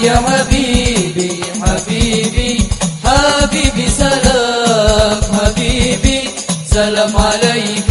يا حبيبي حبيبي حبيبي سلام حبيبي سلام عليك.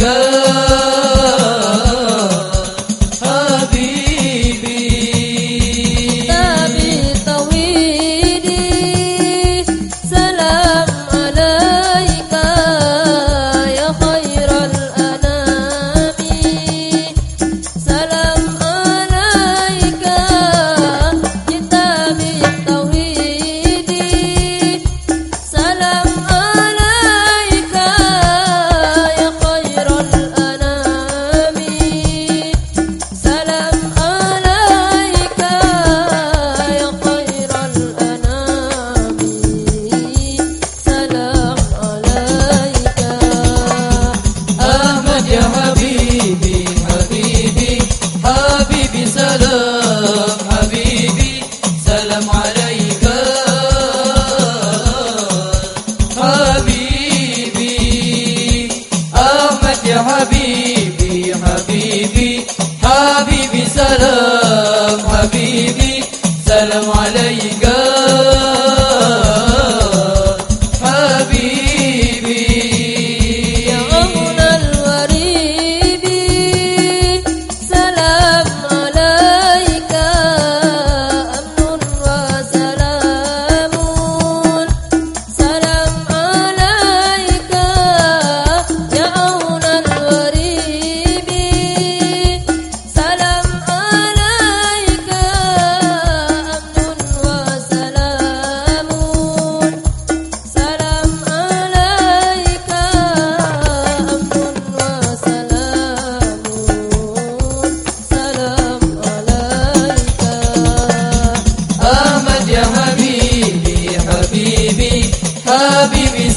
ya habibi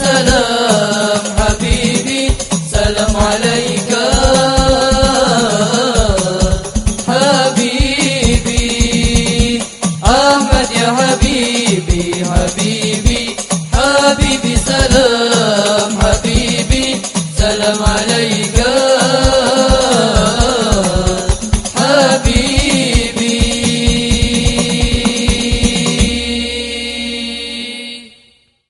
سلام حبيبي سلام عليك. حبيبي أحمد يا حبيبي حبيبي حبيبي سلام حبيبي سلام عليك.